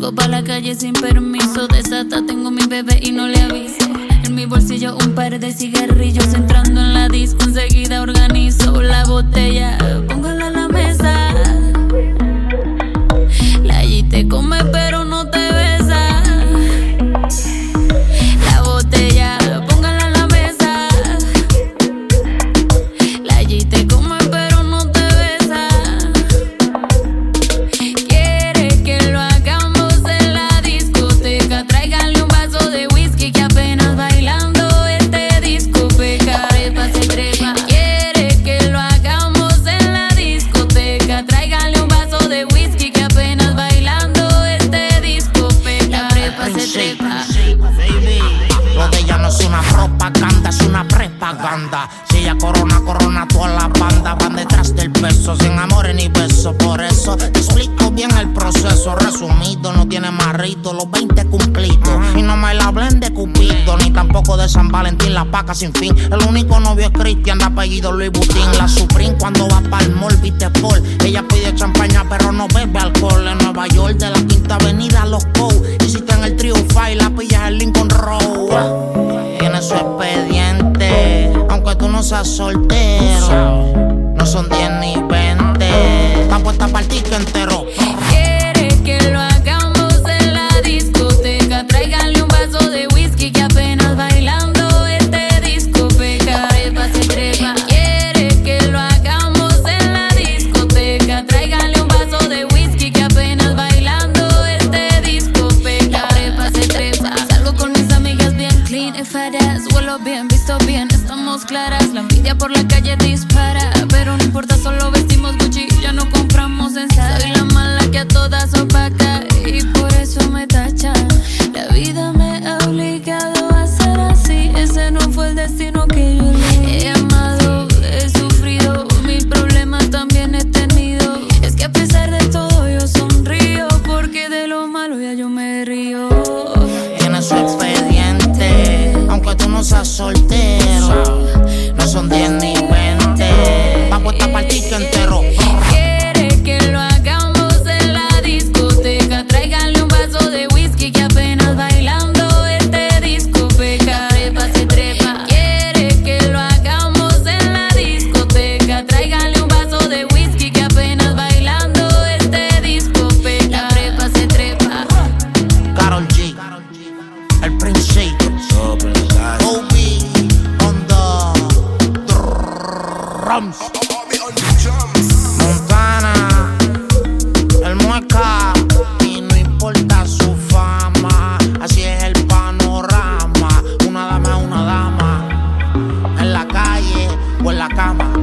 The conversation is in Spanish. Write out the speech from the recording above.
pa' la calle sin permiso. Desata, tengo mi bebé y no le aviso. En mi bolsillo un par de cigarrillos. Entrando en la disco, enseguida organizo la botella. Una propaganda, es una prepaganda. Si ella corona, corona toda la banda. Van detrás del peso, sin amores ni besos. Por eso te explico bien el proceso. Resumido, no tiene más rito, los 20 cumplidos. Y no me la hablen de Cupido, ni tampoco de San Valentín, la paca sin fin. El único novio es Cristian, de apellido Luis Butín. La Supreme cuando va pa'l mall, viste Paul. Ella pide champaña, pero no bebe alcohol. En Nueva York, de la quinta avenida, los Cow. Y está en el Trio Five, la pillas en Lincoln Road. Soltero. No son 10 ni 20. Está puesta para el ticket entero. Quiere que lo hagamos en la discoteca. Tráiganle un vaso de whisky que apenas bailando este disco peca. Trepa, se trepa. Quiere que lo hagamos en la discoteca. Tráiganle un vaso de whisky que apenas bailando este disco peca. Trepa, se trepa. Salgo con mis amigas bien clean y faras. Huelo bien, visto bien, claras. La envidia por la calle dispara. Pero no importa, solo vestimos Gucci. Ya no compramos en. Soy la mala que a todas opaca. Y por eso me tachan. La vida me ha obligado a ser así. Ese no fue el destino que yo elegí. He amado, he sufrido. Mis problemas también he tenido. Es que a pesar de todo, yo sonrío. Porque de lo malo ya yo me río. Son 10 ni Montana, el mueca, y no importa su fama, así es el panorama. Una dama es una dama, en la calle o en la cama.